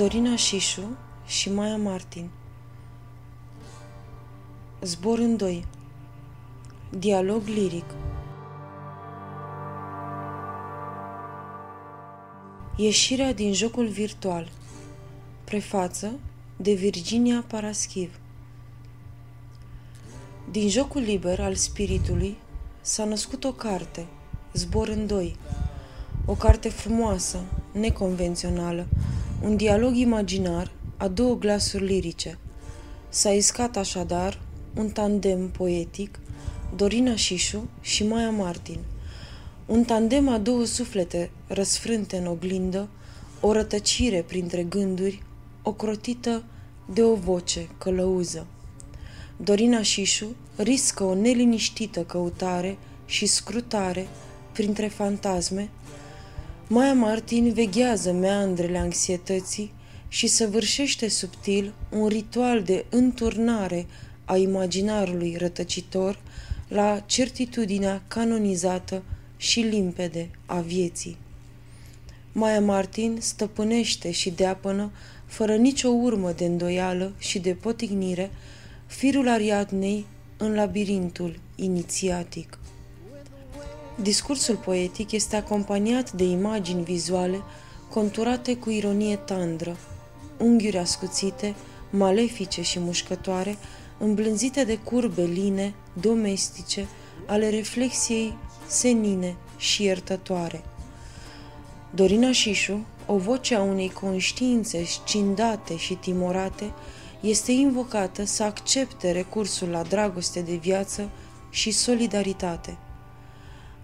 Dorina Șișu și Maia Martin. Zbor în doi. Dialog liric. Ieșirea din jocul virtual. Prefață de Virginia Paraschiv. Din jocul liber al spiritului s-a născut o carte, Zbor în doi, o carte frumoasă, neconvențională, un dialog imaginar a două glasuri lirice. S-a iscat așadar un tandem poetic, Dorina Șișu și Maia Martin. Un tandem a două suflete răsfrânte în oglindă, o rătăcire printre gânduri, ocrotită de o voce călăuză. Dorina Șișu riscă o neliniștită căutare și scrutare printre fantasme Maia Martin veghează meandrele anxietății și săvârșește subtil un ritual de înturnare a imaginarului rătăcitor la certitudinea canonizată și limpede a vieții. Maia Martin stăpânește și deapănă, fără nicio urmă de îndoială și de potignire, firul Ariadnei în labirintul inițiatic. Discursul poetic este acompaniat de imagini vizuale conturate cu ironie tandră, unghiuri ascuțite, malefice și mușcătoare, îmblânzite de curbe line, domestice, ale reflexiei senine și iertătoare. Dorina Șișu, o voce a unei conștiințe scindate și timorate, este invocată să accepte recursul la dragoste de viață și solidaritate –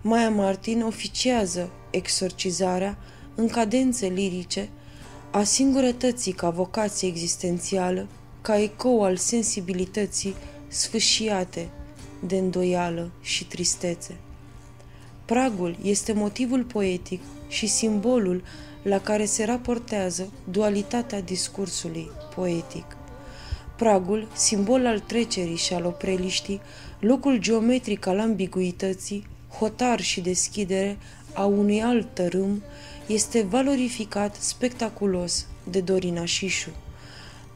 Maia Martin oficiază exorcizarea în cadențe lirice a singurătății ca vocație existențială, ca ecou al sensibilității sfâșiate de îndoială și tristețe. Pragul este motivul poetic și simbolul la care se raportează dualitatea discursului poetic. Pragul, simbol al trecerii și al opreliștii, locul geometric al ambiguității, hotar și deschidere a unui alt tărâm este valorificat spectaculos de Dorina Șișu.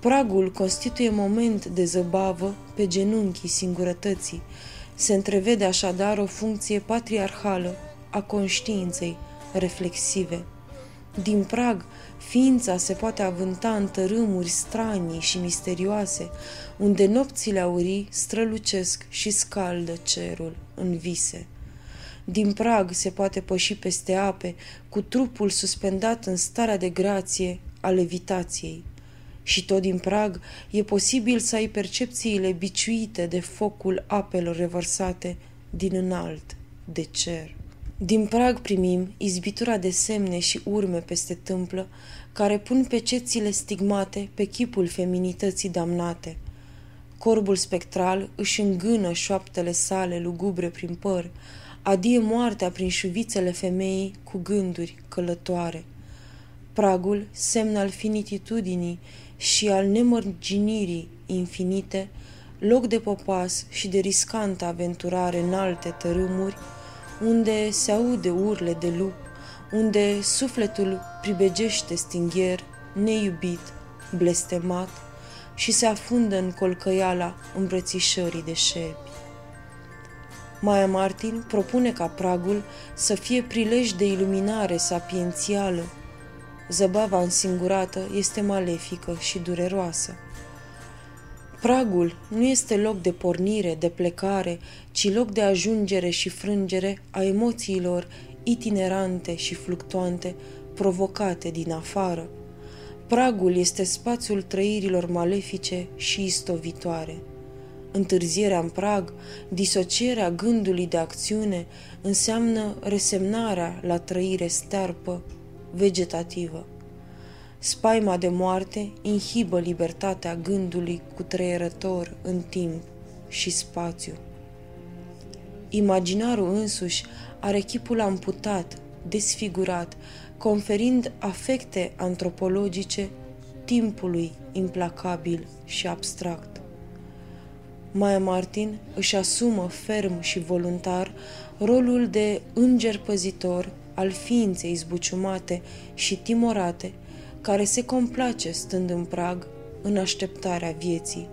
Pragul constituie moment de zăbavă pe genunchii singurătății. Se întrevede așadar o funcție patriarhală a conștiinței reflexive. Din prag, ființa se poate avânta în tărâmuri stranii și misterioase, unde nopțile aurii strălucesc și scaldă cerul în vise. Din prag se poate păși peste ape, cu trupul suspendat în starea de grație a levitației. Și tot din prag e posibil să ai percepțiile biciuite de focul apelor revărsate din înalt, de cer. Din prag primim izbitura de semne și urme peste tâmplă, care pun pecețile stigmate pe chipul feminității damnate. Corbul spectral își îngână șoaptele sale lugubre prin păr, adie moartea prin șuvițele femeii cu gânduri călătoare. Pragul, semn al finititudinii și al nemărginirii infinite, loc de popas și de riscantă aventurare în alte tărâmuri, unde se aude urle de lup, unde sufletul pribegește stingher, neiubit, blestemat și se afundă în colcăiala îmbrățișării de șepi. Maia Martin propune ca pragul să fie prilej de iluminare sapiențială. Zăbava însingurată este malefică și dureroasă. Pragul nu este loc de pornire, de plecare, ci loc de ajungere și frângere a emoțiilor itinerante și fluctuante provocate din afară. Pragul este spațiul trăirilor malefice și istovitoare întârzierea în prag, disocierea gândului de acțiune, înseamnă resemnarea la trăire sterpă, vegetativă. Spaima de moarte inhibă libertatea gândului cu trăierător în timp și spațiu. Imaginarul însuși are chipul amputat, desfigurat, conferind afecte antropologice timpului implacabil și abstract. Maia Martin își asumă ferm și voluntar rolul de înger păzitor al ființei zbuciumate și timorate, care se complace stând în prag în așteptarea vieții.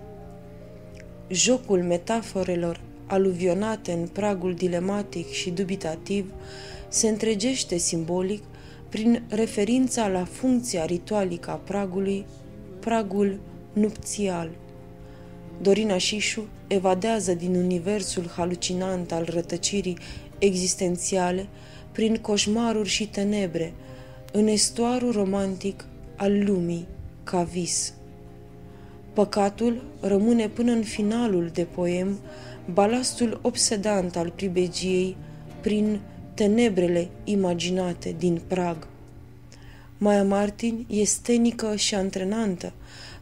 Jocul metaforelor aluvionate în pragul dilematic și dubitativ se întregește simbolic prin referința la funcția ritualică a pragului, pragul nupțial. Dorina Șișu evadează din universul halucinant al rătăcirii existențiale prin coșmaruri și tenebre, în estuarul romantic al lumii ca vis. Păcatul rămâne până în finalul de poem balastul obsedant al pribegiei prin tenebrele imaginate din prag. Maia Martin e stenică și antrenantă.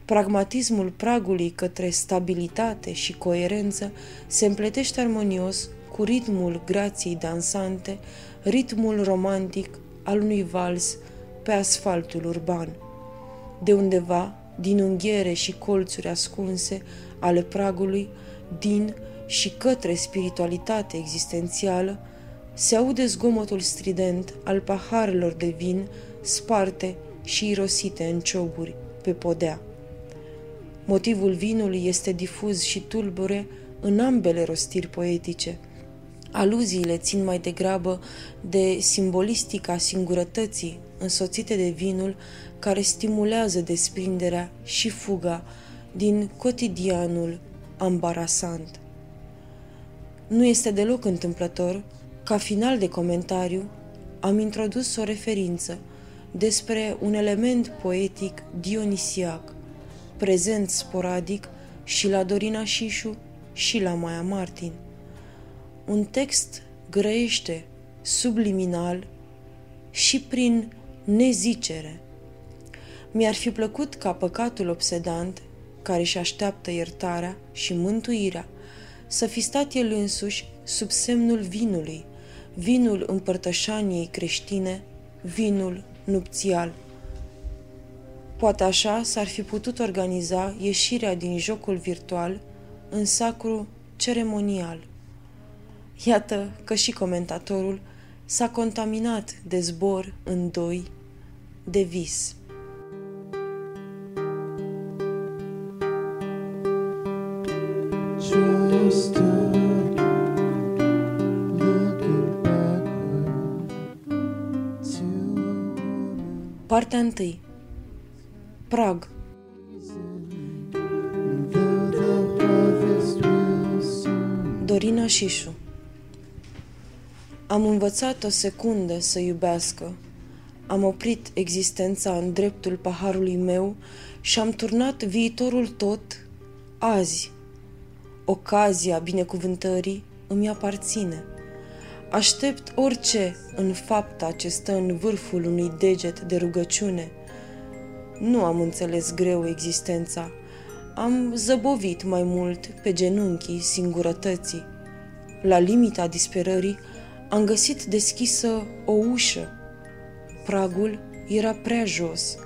Pragmatismul pragului către stabilitate și coerență se împletește armonios cu ritmul grației dansante, ritmul romantic al unui vals pe asfaltul urban. De undeva, din unghiere și colțuri ascunse ale pragului, din și către spiritualitate existențială, se aude zgomotul strident al paharelor de vin sparte și irosite în cioburi pe podea. Motivul vinului este difuz și tulbure în ambele rostiri poetice. Aluziile țin mai degrabă de simbolistica singurătății însoțite de vinul care stimulează desprinderea și fuga din cotidianul ambarasant. Nu este deloc întâmplător ca final de comentariu am introdus o referință despre un element poetic dionisiac, prezent sporadic și la Dorina Șișu și la Maia Martin. Un text grăiește subliminal și prin nezicere. Mi-ar fi plăcut ca păcatul obsedant, care își așteaptă iertarea și mântuirea, să fi stat el însuși sub semnul vinului, vinul împărtășaniei creștine, vinul nupțial. Poate așa s-ar fi putut organiza ieșirea din jocul virtual în sacru ceremonial. Iată că și comentatorul s-a contaminat de zbor în doi, de vis. Partea 1 Dorina Șișu Am învățat o secundă să iubească. Am oprit existența în dreptul paharului meu și am turnat viitorul tot azi. Ocazia binecuvântării îmi aparține. Aștept orice în fapta ce stă în vârful unui deget de rugăciune. Nu am înțeles greu existența. Am zăbovit mai mult pe genunchii singurătății. La limita disperării am găsit deschisă o ușă. Pragul era prea jos.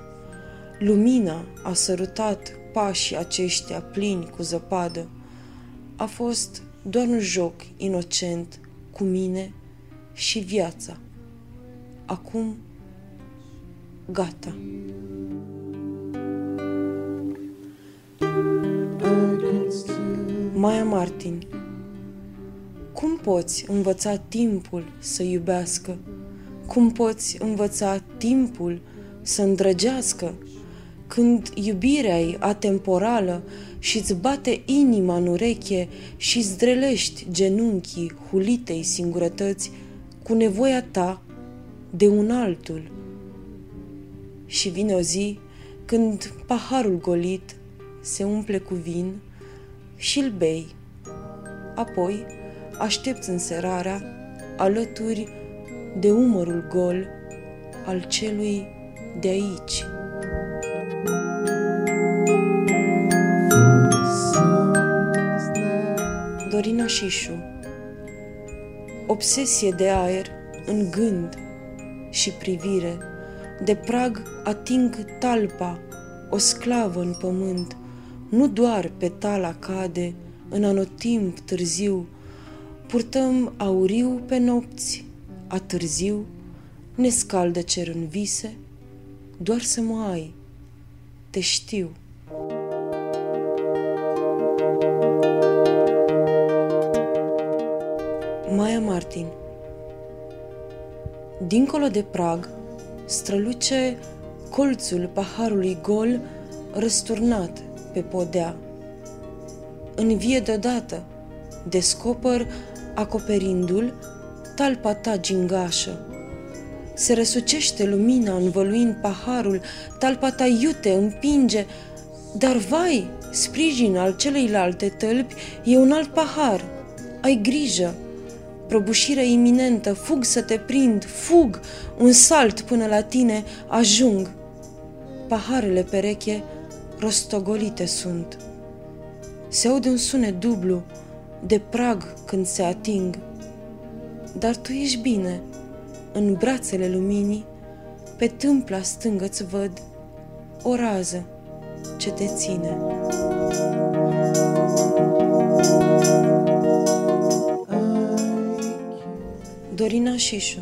Lumina a sărutat pașii aceștia plini cu zăpadă. A fost doar un joc inocent cu mine și viața. Acum, gata. Maia Martin Cum poți învăța timpul să iubească? Cum poți învăța timpul să îndrăgească? Când iubirea e atemporală și îți bate inima în ureche și zdrelești genunchii hulitei singurătăți cu nevoia ta de un altul. Și vine o zi când paharul golit se umple cu vin și îl bei. Apoi aștepți înserarea alături de umărul gol al celui de aici. Dorina Șișu Obsesie de aer în gând și privire, de prag ating talpa, o sclavă în pământ, nu doar petala cade în anotimp târziu, purtăm auriu pe nopți, a târziu ne scaldă cer în vise, doar să mă ai. Te știu. Maia Martin Dincolo de prag, străluce colțul paharului gol răsturnat pe podea. Învie deodată, descoper, acoperindu-l, talpa ta gingașă. Se răsucește lumina învăluind paharul, talpa ta iute împinge, dar vai, sprijin al celeilalte tălpi e un alt pahar. Ai grijă, prăbușire iminentă, fug să te prind, fug, un salt până la tine, ajung. Paharele pereche rostogolite sunt. Se aude un sunet dublu, de prag când se ating. Dar tu ești bine, în brațele luminii, pe tâmpla stângă-ți văd o rază ce te ține. Dorina Șișu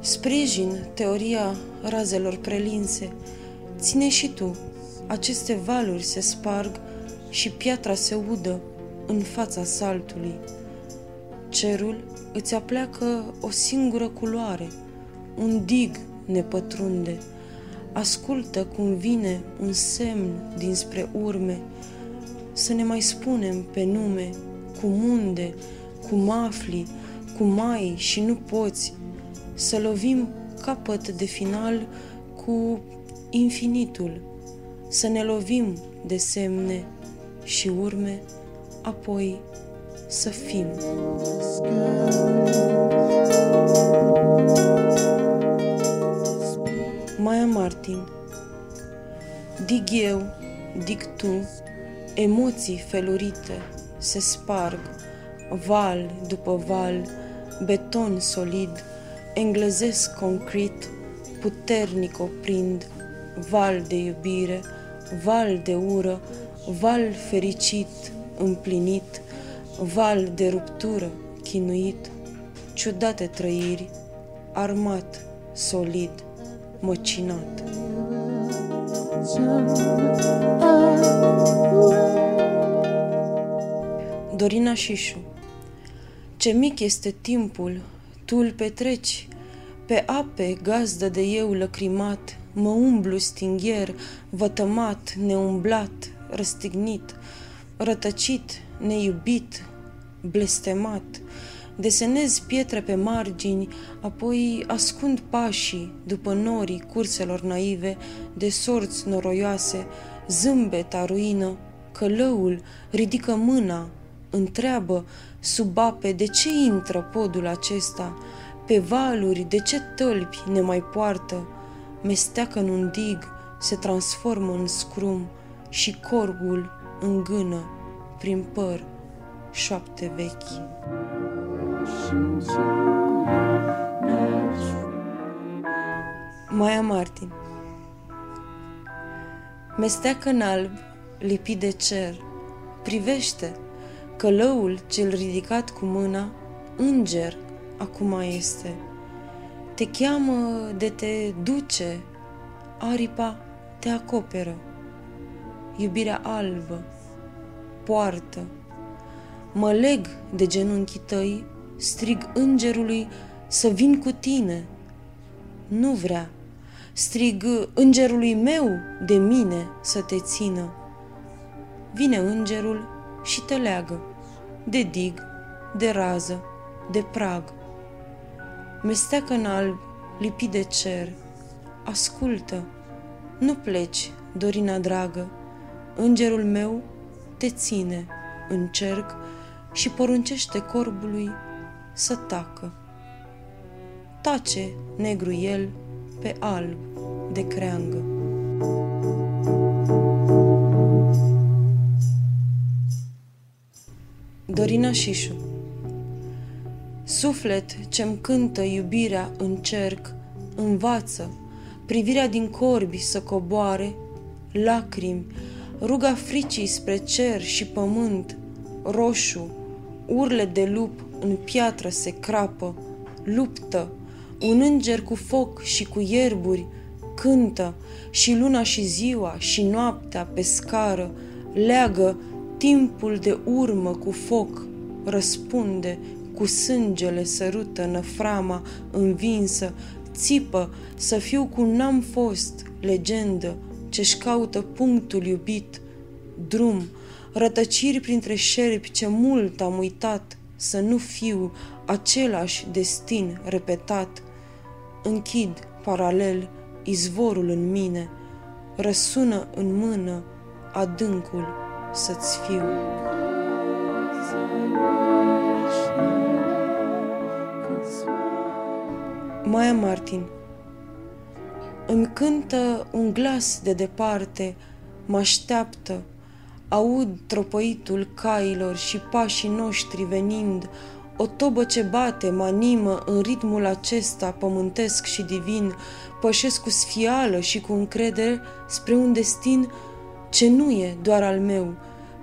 Sprijin teoria razelor prelinse. Ține și tu. Aceste valuri se sparg și piatra se udă în fața saltului. Cerul îți apleacă o singură culoare, un dig ne pătrunde. Ascultă cum vine un semn dinspre urme, să ne mai spunem pe nume, cum unde, cum afli, cum ai și nu poți, să lovim capăt de final cu infinitul, să ne lovim de semne și urme, apoi să fim. Maia Martin Dig eu, dig tu, emoții felurite se sparg, val după val, beton solid, englezesc concret, puternic oprind, val de iubire, val de ură, val fericit, împlinit, val de ruptură, chinuit, ciudate trăiri, armat, solid, măcinat. Dorina Șișu Ce mic este timpul, tu îl petreci, pe ape gazdă de eu lăcrimat, mă umblu stingher, vătămat, neumblat, răstignit, rătăcit, neiubit, blestemat, desenez pietre pe margini, apoi ascund pașii după norii curselor naive de sorți noroioase, zâmbeta ruină, călăul ridică mâna, întreabă sub ape de ce intră podul acesta, pe valuri de ce tălpi ne mai poartă, mesteacă în un dig, se transformă în scrum și corgul în gână prin păr șoapte vechi. Maia Martin Mesteacă în alb, lipit de cer, privește, călăul cel ridicat cu mâna, înger acum este. Te cheamă de te duce, aripa te acoperă, iubirea albă, poartă, Mă leg de genunchii tăi, strig îngerului să vin cu tine. Nu vrea, strig îngerului meu de mine să te țină. Vine îngerul și te leagă de dig, de rază, de prag. Mesteacă în alb, lipit de cer, ascultă, nu pleci, Dorina dragă, îngerul meu te ține în cerc și poruncește corbului să tacă. Tace negru el pe alb de creangă. Dorina Șișu Suflet ce-mi cântă iubirea în cerc, învață privirea din corbi să coboare, lacrimi, ruga fricii spre cer și pământ, roșu, urle de lup în piatră se crapă, luptă, un înger cu foc și cu ierburi, Cântă și luna și ziua și noaptea pe scară, leagă timpul de urmă cu foc, răspunde, cu sângele sărută năframa învinsă, țipă să fiu cum n-am fost, legendă, ce-și caută punctul iubit, drum, rătăciri printre șerpi ce mult am uitat, să nu fiu același destin repetat. Închid paralel izvorul în mine, răsună în mână adâncul să-ți fiu. Maia Martin Îmi cântă un glas de departe, mă așteaptă, aud tropăitul cailor și pașii noștri venind, o tobă ce bate mă animă în ritmul acesta pământesc și divin, pășesc cu sfială și cu încredere spre un destin ce nu e doar al meu.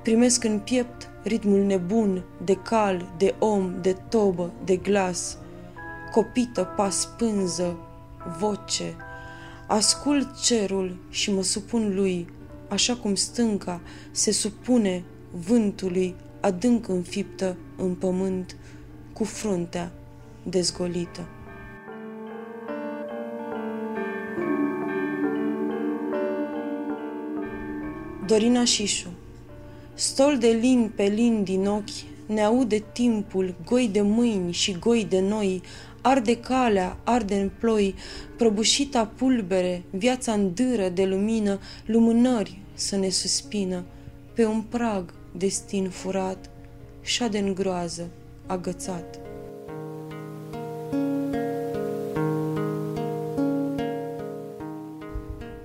Primesc în piept ritmul nebun de cal, de om, de tobă, de glas. Copită pas pânză, voce. Ascult cerul și mă supun lui, așa cum stânca se supune vântului adânc înfiptă în pământ cu fruntea dezgolită. Dorina Șișu Stol de lin pe lin din ochi, ne aude timpul, goi de mâini și goi de noi, arde calea, arde în ploi, prăbușita pulbere, viața îndâră de lumină, lumânări să ne suspină, pe un prag destin furat, șade în groază, agățat.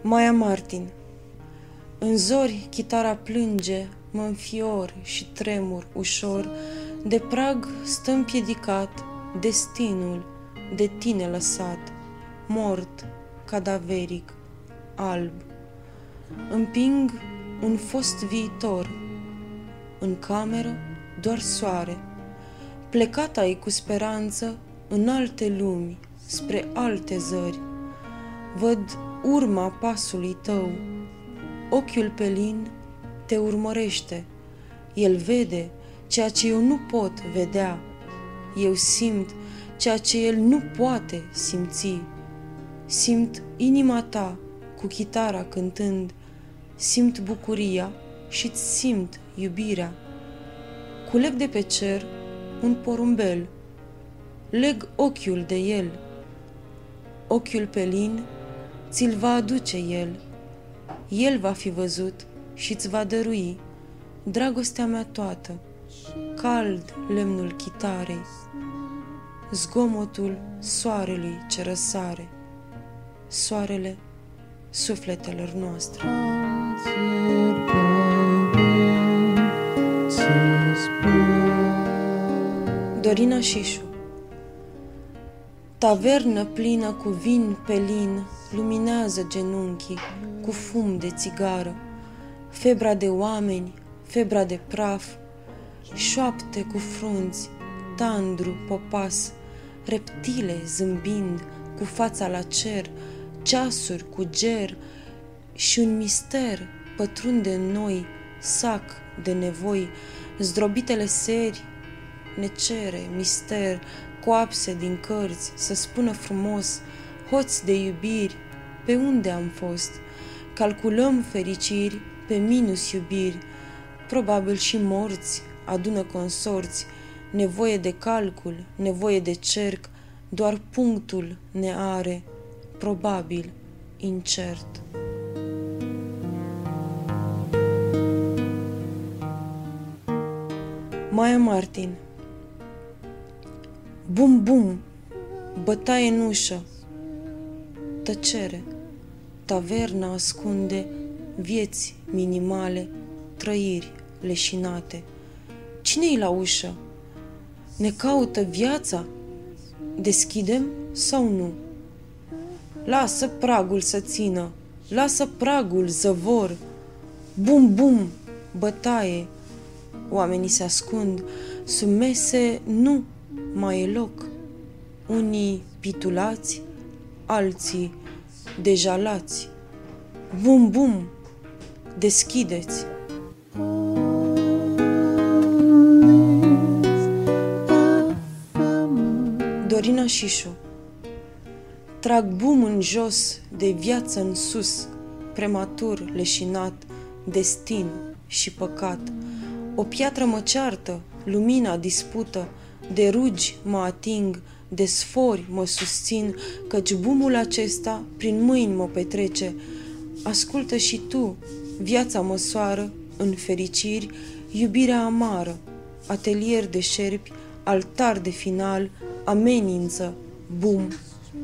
Maia Martin În zori chitara plânge, mă înfior și tremur ușor, de prag stă împiedicat destinul de tine lăsat, mort, cadaveric, alb. Împing un fost viitor, în cameră doar soare, plecat ai cu speranță în alte lumi, spre alte zări. Văd urma pasului tău, ochiul pelin te urmărește. El vede ceea ce eu nu pot vedea. Eu simt ceea ce el nu poate simți. Simt inima ta cu chitara cântând, simt bucuria și simt iubirea. Culeg de pe cer un porumbel, leg ochiul de el. Ochiul pelin ți-l va aduce el. El va fi văzut și îți va dărui dragostea mea toată, cald lemnul chitarei, zgomotul soarelui ce răsare, soarele sufletelor noastre. Dorina Șișu Tavernă plină cu vin pe lin luminează genunchii cu fum de țigară, febra de oameni, febra de praf, șoapte cu frunți, tandru, popas, reptile zâmbind cu fața la cer, ceasuri cu ger și un mister pătrunde în noi, sac de nevoi, zdrobitele seri, ne cere mister, coapse din cărți, să spună frumos, hoți de iubiri, pe unde am fost? Calculăm fericiri pe minus iubiri, probabil și morți adună consorți, nevoie de calcul, nevoie de cerc, doar punctul ne are, probabil, incert. Maia Martin Bum, bum, bătaie în ușă, tăcere, taverna ascunde vieți minimale, trăiri leșinate. Cine-i la ușă? Ne caută viața? Deschidem sau nu? Lasă pragul să țină, lasă pragul zăvor. Bum, bum, bătaie. Oamenii se ascund, sub mese nu mai e loc. Unii pitulați, alții deja lați. Bum, bum, deschideți! Dorina Șișu Trag bum în jos, de viață în sus, prematur, leșinat, destin și păcat. O piatră mă ceartă, lumina dispută, de rugi mă ating, de sfori mă susțin, căci bumul acesta prin mâini mă petrece. Ascultă și tu, viața măsoară, în fericiri, iubirea amară, atelier de șerpi, altar de final, amenință, bum,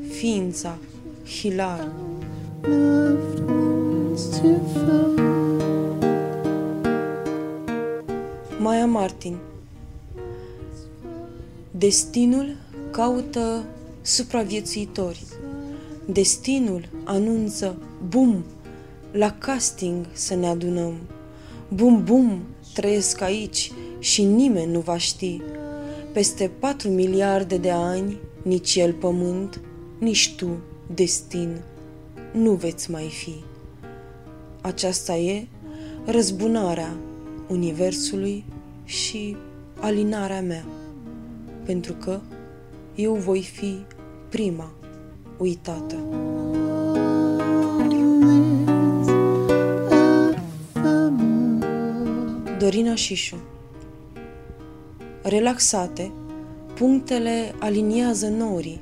ființa, hilar. Maia Martin Destinul caută supraviețuitori. Destinul anunță bum, la casting să ne adunăm. Bum, bum, trăiesc aici și nimeni nu va ști. Peste patru miliarde de ani, nici el pământ, nici tu, destin, nu veți mai fi. Aceasta e răzbunarea Universului și alinarea mea, pentru că eu voi fi prima uitată. Dorina Șișu Relaxate, punctele aliniază norii,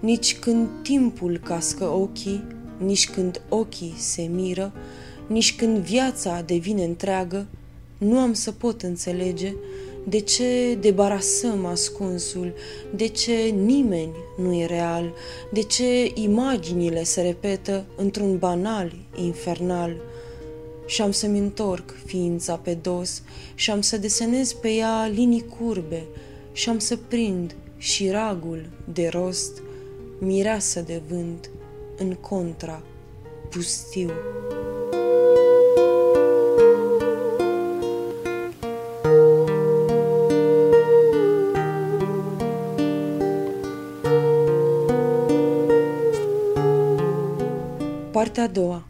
nici când timpul cască ochii, nici când ochii se miră, nici când viața devine întreagă, nu am să pot înțelege de ce debarasăm ascunsul, de ce nimeni nu e real, de ce imaginile se repetă într-un banal infernal. Și am să-mi întorc ființa pe dos și am să desenez pe ea linii curbe și am să prind și ragul de rost, mireasă de vânt, în contra, pustiu. Partea a doua.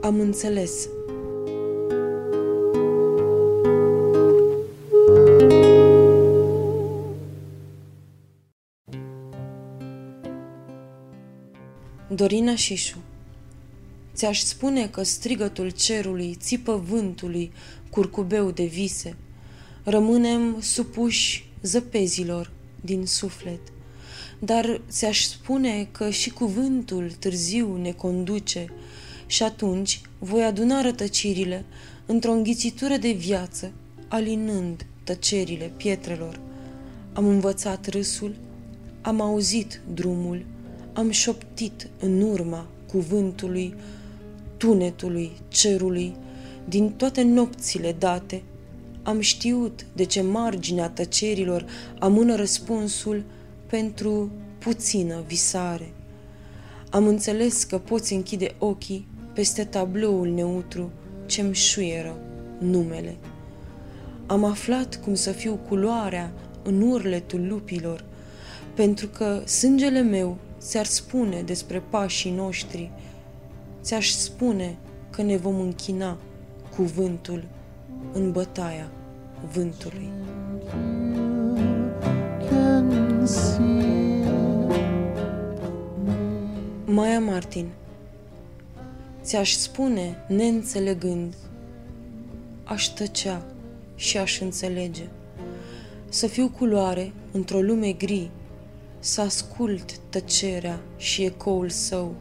Am înțeles. Dorina Șișu Ți-aș spune că strigătul cerului țipă vântului curcubeu de vise. Rămânem supuși zăpezilor din suflet. Dar ți-aș spune că și cuvântul târziu ne conduce și atunci voi aduna rătăcirile într-o înghițitură de viață, alinând tăcerile pietrelor. Am învățat râsul, am auzit drumul, am șoptit în urma cuvântului, tunetului, cerului, din toate nopțile date, am știut de ce marginea tăcerilor amână răspunsul pentru puțină visare. Am înțeles că poți închide ochii peste tabloul neutru ce-mi șuieră numele. Am aflat cum să fiu culoarea în urletul lupilor, pentru că sângele meu ți-ar spune despre pașii noștri, ți-aș spune că ne vom închina cuvântul în bătaia vântului. Maia Martin Ți-aș spune, neînțelegând, aș tăcea și aș înțelege. Să fiu culoare într-o lume gri să ascult tăcerea și ecoul său.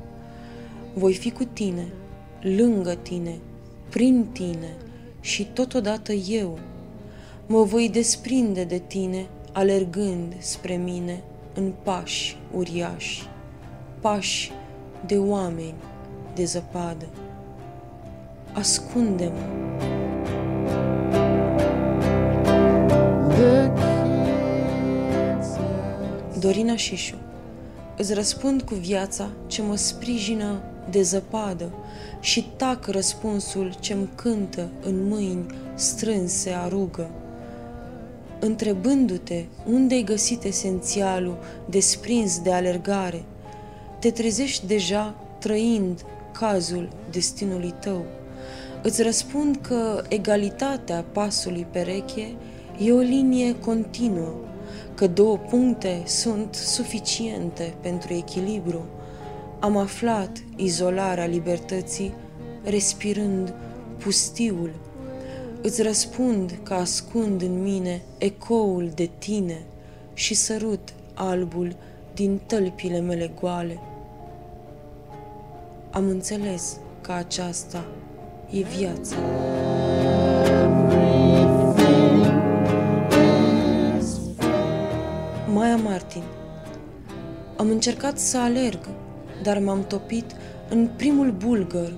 Voi fi cu tine, lângă tine, prin tine și totodată eu. Mă voi desprinde de tine, alergând spre mine în pași uriași, pași de oameni de zăpadă. Ascunde-mă! Dorina Șișu Îți răspund cu viața ce mă sprijină de zăpadă și tac răspunsul ce-mi cântă în mâini strânse arugă. Întrebându-te unde-ai găsit esențialul desprins de alergare, te trezești deja trăind cazul destinului tău. Îți răspund că egalitatea pasului pereche e o linie continuă, că două puncte sunt suficiente pentru echilibru. Am aflat izolarea libertății respirând pustiul. Îți răspund că ascund în mine ecoul de tine și sărut albul din tălpile mele goale. Am înțeles că aceasta e viața. Martin Am încercat să alerg, dar m-am topit în primul bulgăr.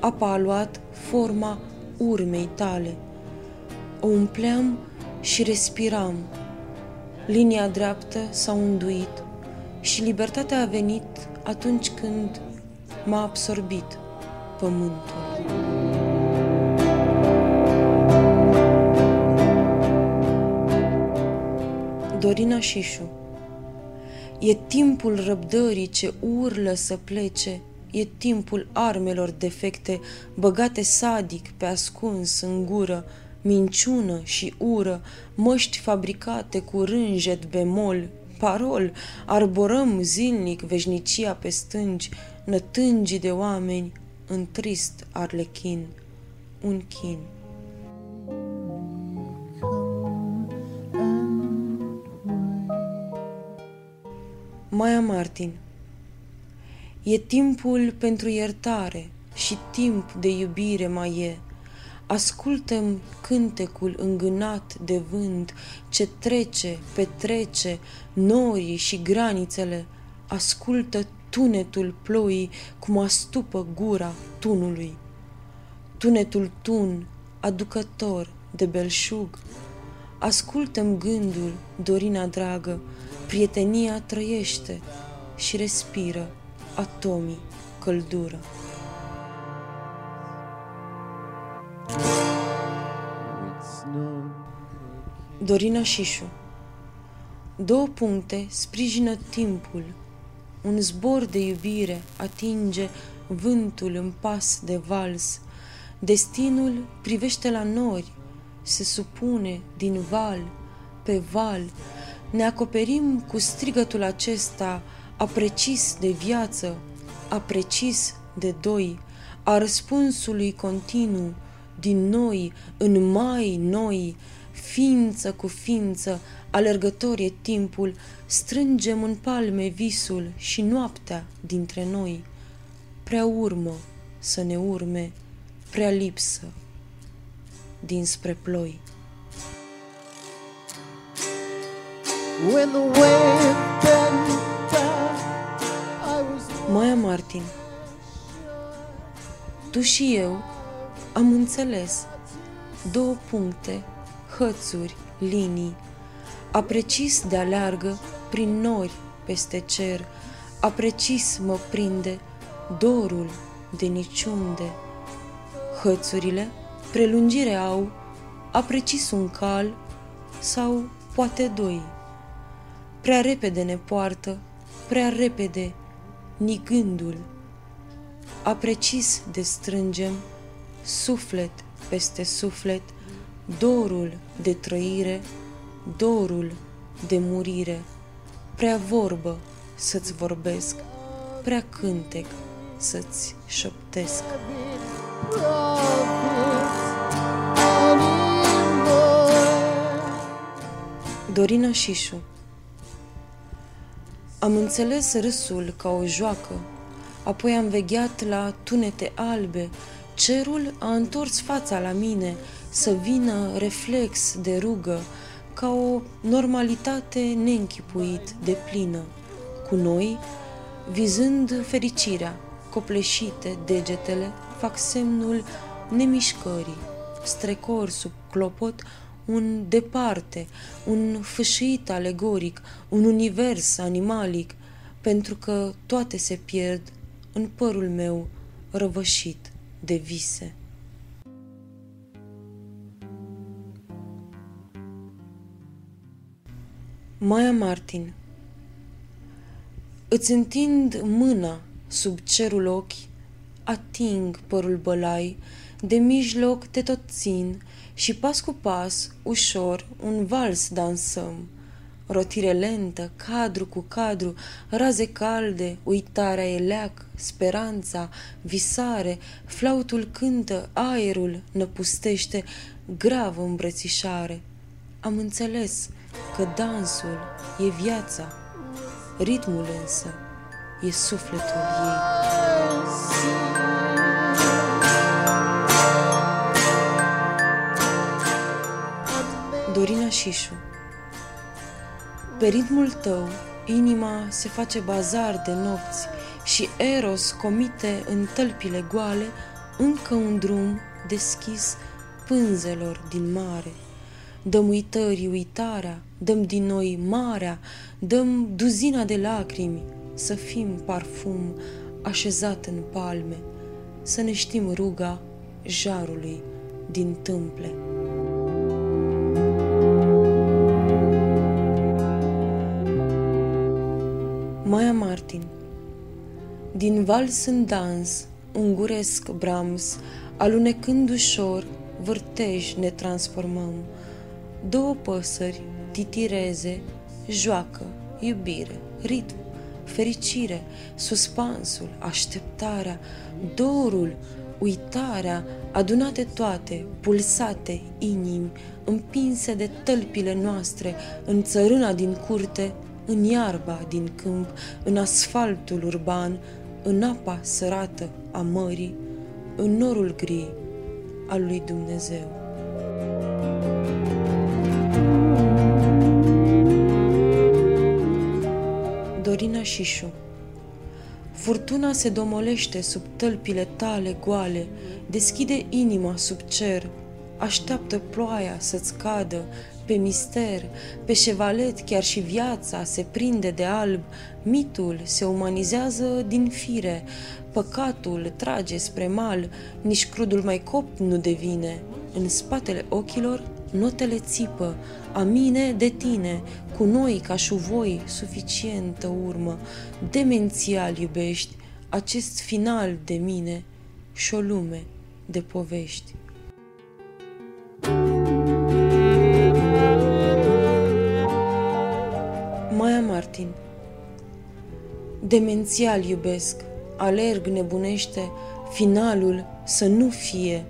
Apa a luat forma urmei tale. O umpleam și respiram. Linia dreaptă s-a unduit și libertatea a venit atunci când m-a absorbit pământul. Dorina Șișu E timpul răbdării ce urlă să plece, e timpul armelor defecte, băgate sadic pe ascuns în gură, minciună și ură, măști fabricate cu rânjet bemol, parol, arborăm zilnic veșnicia pe stângi, nătângii de oameni în trist arlechin, un chin. Maia Martin E timpul pentru iertare și timp de iubire mai e. Ascultăm cântecul îngânat de vânt ce trece, petrece, norii și granițele. Ascultă tunetul ploii cum astupă gura tunului. Tunetul tun, aducător de belșug. Ascultăm gândul, Dorina dragă, prietenia trăiește și respiră atomii căldură. Dorina Șișu Două puncte sprijină timpul. Un zbor de iubire atinge vântul în pas de vals. Destinul privește la nori, se supune din val pe val. Ne acoperim cu strigătul acesta aprecis de viață, aprecis de doi, a răspunsului continuu, din noi, în mai noi, ființă cu ființă, alergător e timpul, strângem în palme visul și noaptea dintre noi. Prea urmă să ne urme, prea lipsă dinspre ploi. Maia Martin Tu și eu am înțeles două puncte hățuri, linii, a precis de aleargă prin nori peste cer, a precis mă prinde dorul de niciunde. Hățurile prelungire au, a precis un cal sau poate doi. Prea repede ne poartă, prea repede ni gândul. A precis de strângem, suflet peste suflet, dorul de trăire, dorul de murire, prea vorbă să-ți vorbesc, prea cântec să-ți șoptesc. Dorina Șișu Am înțeles râsul ca o joacă, apoi am vegheat la tunete albe, cerul a întors fața la mine, să vină reflex de rugă, ca o normalitate neînchipuit de plină. Cu noi, vizând fericirea, copleșite degetele, fac semnul nemișcării, strecor sub clopot, un departe, un fâșit alegoric, un univers animalic, pentru că toate se pierd în părul meu răvășit de vise. Maia Martin Îți întind mâna sub cerul ochi, ating părul bălai, de mijloc te tot țin și pas cu pas, ușor, un vals dansăm. Rotire lentă, cadru cu cadru, raze calde, uitarea e leac, speranța, visare, flautul cântă, aerul năpustește, gravă îmbrățișare. Am înțeles că dansul e viața, ritmul însă e sufletul ei. Dorina Șișu Pe ritmul tău, inima se face bazar de nopți și Eros comite în tălpile goale încă un drum deschis pânzelor din mare. Dăm uitării uitarea, dăm din noi marea, dăm duzina de lacrimi, să fim parfum așezat în palme, să ne știm ruga jarului din tâmple. Martin Din vals în dans, unguresc Brahms, alunecând ușor, vârtej ne transformăm. Două păsări, titireze, joacă, iubire, ritm, fericire, suspansul, așteptarea, dorul, uitarea, adunate toate, pulsate inimi, împinse de tălpile noastre, în țărâna din curte, în iarba din câmp, în asfaltul urban, în apa sărată a mării, în norul gri al lui Dumnezeu. Dorina Șișu Furtuna se domolește sub tălpile tale goale, deschide inima sub cer, așteaptă ploaia să-ți cadă, pe mister, pe șevalet chiar și viața se prinde de alb, mitul se umanizează din fire, păcatul trage spre mal, nici crudul mai copt nu devine. În spatele ochilor notele țipă, a mine de tine, cu noi ca și voi suficientă urmă, demențial iubești acest final de mine și o lume de povești. Maia Martin Demențial iubesc, alerg nebunește, finalul să nu fie,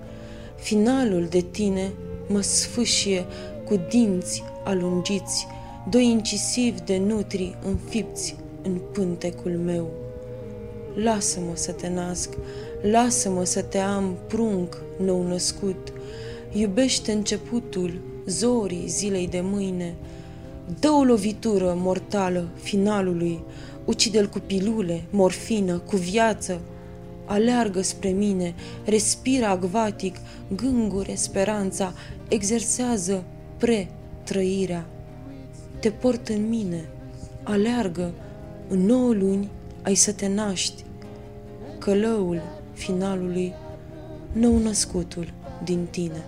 finalul de tine mă sfâșie cu dinți alungiți, doi incisivi de nutri înfipți în pântecul meu. Lasă-mă să te nasc, lasă-mă să te am prunc nou născut, iubește începutul, zorii zilei de mâine, dă o lovitură mortală finalului, ucide-l cu pilule, morfină, cu viață, aleargă spre mine, respira acvatic, gângure speranța, exersează pre-trăirea. Te port în mine, aleargă, în nouă luni ai să te naști, călăul finalului, nou născutul din tine.